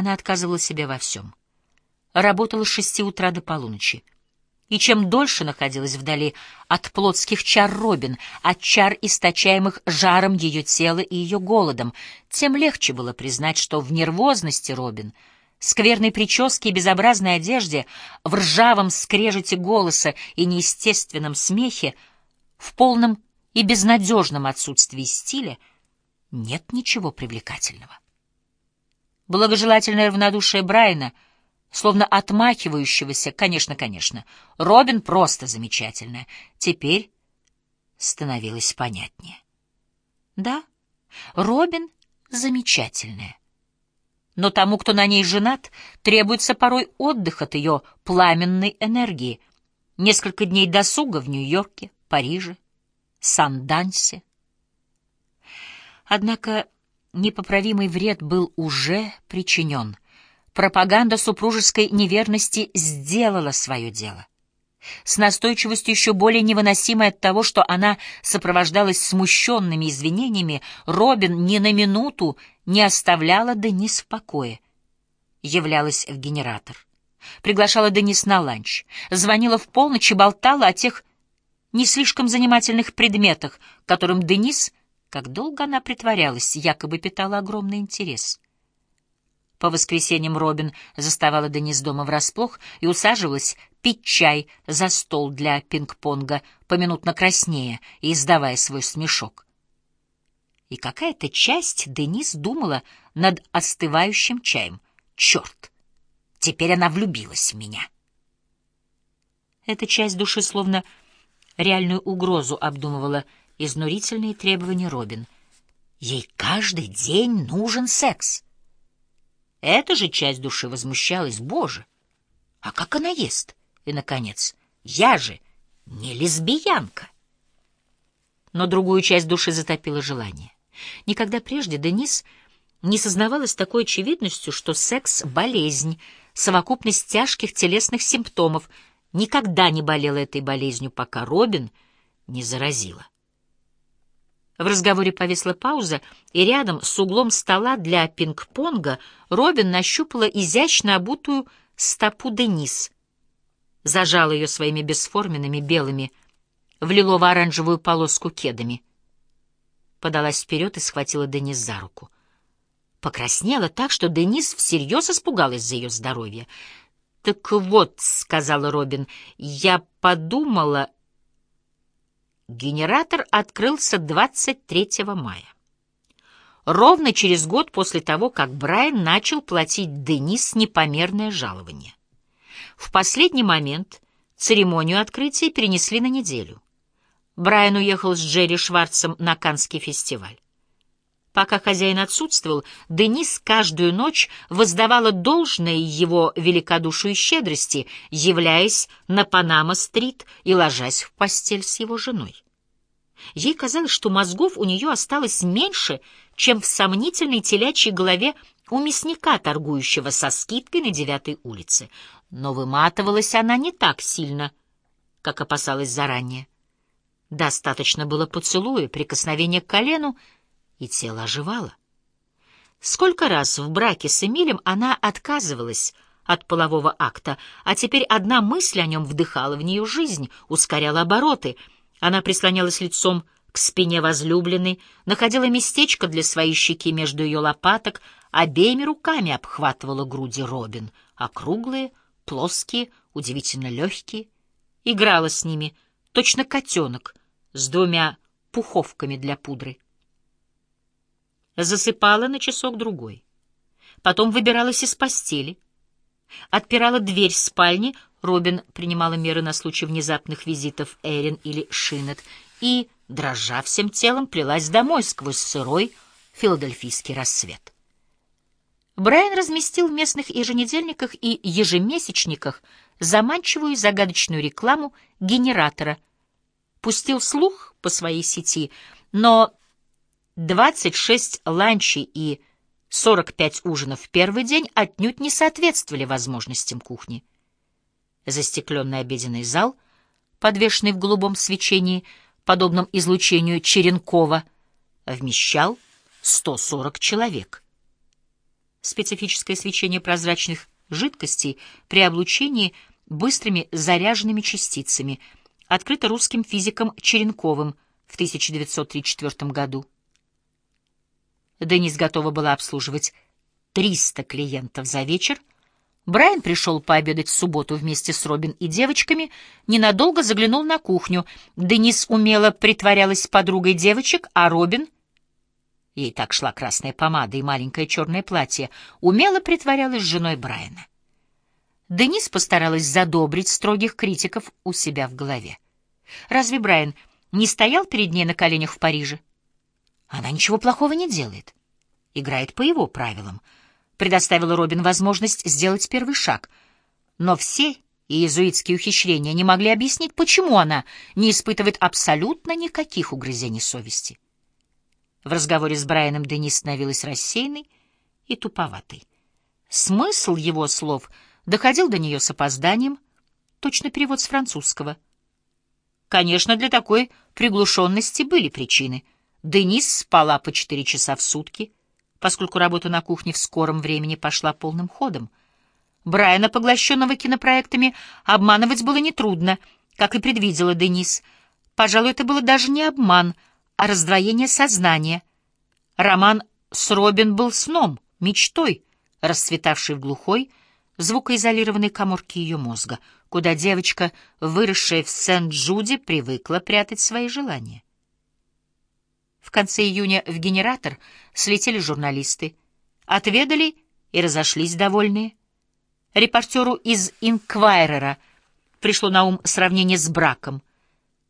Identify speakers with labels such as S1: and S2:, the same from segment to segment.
S1: она отказывала себе во всем. Работала с шести утра до полуночи. И чем дольше находилась вдали от плотских чар Робин, от чар, источаемых жаром ее тела и ее голодом, тем легче было признать, что в нервозности Робин, скверной прическе и безобразной одежде, в ржавом скрежете голоса и неестественном смехе, в полном и безнадежном отсутствии стиля нет ничего привлекательного. Благожелательное равнодушие Брайана — словно отмахивающегося, конечно, конечно. Робин просто замечательная. Теперь становилось понятнее. Да, Робин замечательная. Но тому, кто на ней женат, требуется порой отдых от ее пламенной энергии. Несколько дней досуга в Нью-Йорке, Париже, Сан-Дансе. Однако непоправимый вред был уже причинен — пропаганда супружеской неверности сделала свое дело. С настойчивостью еще более невыносимой от того, что она сопровождалась смущенными извинениями, Робин ни на минуту не оставляла Денис в покое. Являлась в генератор. Приглашала Денис на ланч. Звонила в полночь и болтала о тех не слишком занимательных предметах, которым Денис, как долго она притворялась, якобы питала огромный интерес. По воскресеньям Робин заставала Денис дома врасплох и усаживалась пить чай за стол для пинг-понга, поминутно краснея и издавая свой смешок. И какая-то часть Денис думала над остывающим чаем. Черт! Теперь она влюбилась в меня. Эта часть души словно реальную угрозу обдумывала изнурительные требования Робин. Ей каждый день нужен секс. Эта же часть души возмущалась. Боже, а как она ест? И, наконец, я же не лесбиянка. Но другую часть души затопило желание. Никогда прежде Денис не сознавалась такой очевидностью, что секс — болезнь, совокупность тяжких телесных симптомов. Никогда не болела этой болезнью, пока Робин не заразила. В разговоре повисла пауза, и рядом с углом стола для пинг-понга Робин нащупала изящно обутую стопу Денис. Зажала ее своими бесформенными белыми в лилово-оранжевую полоску кедами. Подалась вперед и схватила Денис за руку. Покраснела так, что Денис всерьез испугалась за ее здоровье. «Так вот», — сказала Робин, — «я подумала...» Генератор открылся 23 мая. Ровно через год после того, как Брайан начал платить Денис непомерное жалование. В последний момент церемонию открытия перенесли на неделю. Брайан уехал с Джерри Шварцем на Канский фестиваль. Пока хозяин отсутствовал, Денис каждую ночь воздавала должное его великодушию и щедрости, являясь на Панама-стрит и ложась в постель с его женой. Ей казалось, что мозгов у нее осталось меньше, чем в сомнительной телячьей голове у мясника, торгующего со скидкой на девятой улице. Но выматывалась она не так сильно, как опасалась заранее. Достаточно было поцелуя, прикосновения к колену — и тело оживало. Сколько раз в браке с Эмилем она отказывалась от полового акта, а теперь одна мысль о нем вдыхала в нее жизнь, ускоряла обороты. Она прислонялась лицом к спине возлюбленной, находила местечко для своей щеки между ее лопаток, обеими руками обхватывала груди Робин, округлые, плоские, удивительно легкие, играла с ними, точно котенок, с двумя пуховками для пудры засыпала на часок-другой. Потом выбиралась из постели, отпирала дверь спальни, Робин принимала меры на случай внезапных визитов Эрин или Шинет, и, дрожа всем телом, плелась домой сквозь сырой филадельфийский рассвет. Брайан разместил в местных еженедельниках и ежемесячниках заманчивую и загадочную рекламу генератора, пустил слух по своей сети, но 26 ланчей и 45 ужинов в первый день отнюдь не соответствовали возможностям кухни. Застекленный обеденный зал, подвешенный в голубом свечении, подобном излучению Черенкова, вмещал 140 человек. специфическое свечение прозрачных жидкостей при облучении быстрыми заряженными частицами, открыто русским физиком Черенковым в 1934 году. Денис готова была обслуживать 300 клиентов за вечер. Брайан пришел пообедать в субботу вместе с Робин и девочками, ненадолго заглянул на кухню. Денис умело притворялась подругой девочек, а Робин — ей так шла красная помада и маленькое черное платье, умело притворялась женой Брайана. Денис постаралась задобрить строгих критиков у себя в голове. Разве Брайан не стоял перед ней на коленях в Париже? Она ничего плохого не делает. Играет по его правилам. Предоставила Робин возможность сделать первый шаг. Но все иезуитские ухищрения не могли объяснить, почему она не испытывает абсолютно никаких угрызений совести. В разговоре с Брайаном Денис становилась рассеянной и туповатой. Смысл его слов доходил до нее с опозданием, точно перевод с французского. Конечно, для такой приглушенности были причины. Денис спала по четыре часа в сутки, поскольку работа на кухне в скором времени пошла полным ходом. Брайана, поглощенного кинопроектами, обманывать было нетрудно, как и предвидела Денис. Пожалуй, это было даже не обман — а раздвоение сознания. Роман с Робин был сном, мечтой, расцветавшей в глухой, звукоизолированной коморке ее мозга, куда девочка, выросшая в Сент-Джуди, привыкла прятать свои желания. В конце июня в генератор слетели журналисты, отведали и разошлись довольные. Репортеру из «Инквайрера» пришло на ум сравнение с браком.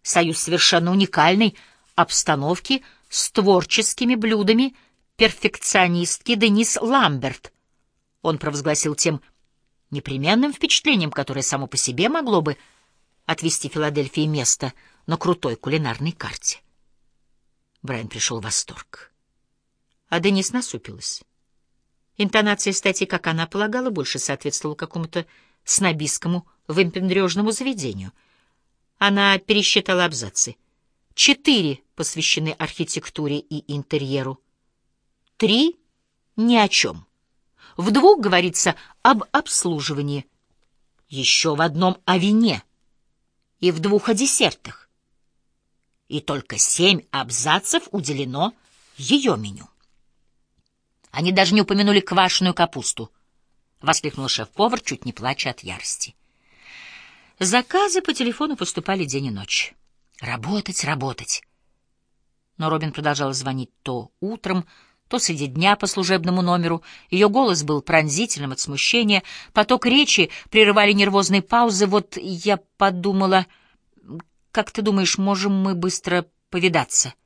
S1: Союз совершенно уникальный — обстановки с творческими блюдами перфекционистки Денис Ламберт. Он провозгласил тем непременным впечатлением, которое само по себе могло бы отвести Филадельфии место на крутой кулинарной карте. Брайан пришел в восторг. А Денис насупилась. Интонация статьи, как она полагала, больше соответствовала какому-то снобистскому выпендрежному заведению. Она пересчитала абзацы — Четыре посвящены архитектуре и интерьеру. Три — ни о чем. В двух говорится об обслуживании. Еще в одном — о вине. И в двух — о десертах. И только семь абзацев уделено ее меню. Они даже не упомянули квашеную капусту, — воскликнул шеф-повар, чуть не плача от ярости. Заказы по телефону поступали день и ночь. Работать, работать. Но Робин продолжала звонить то утром, то среди дня по служебному номеру. Ее голос был пронзительным от смущения, поток речи прерывали нервозные паузы. Вот я подумала, как ты думаешь, можем мы быстро повидаться? —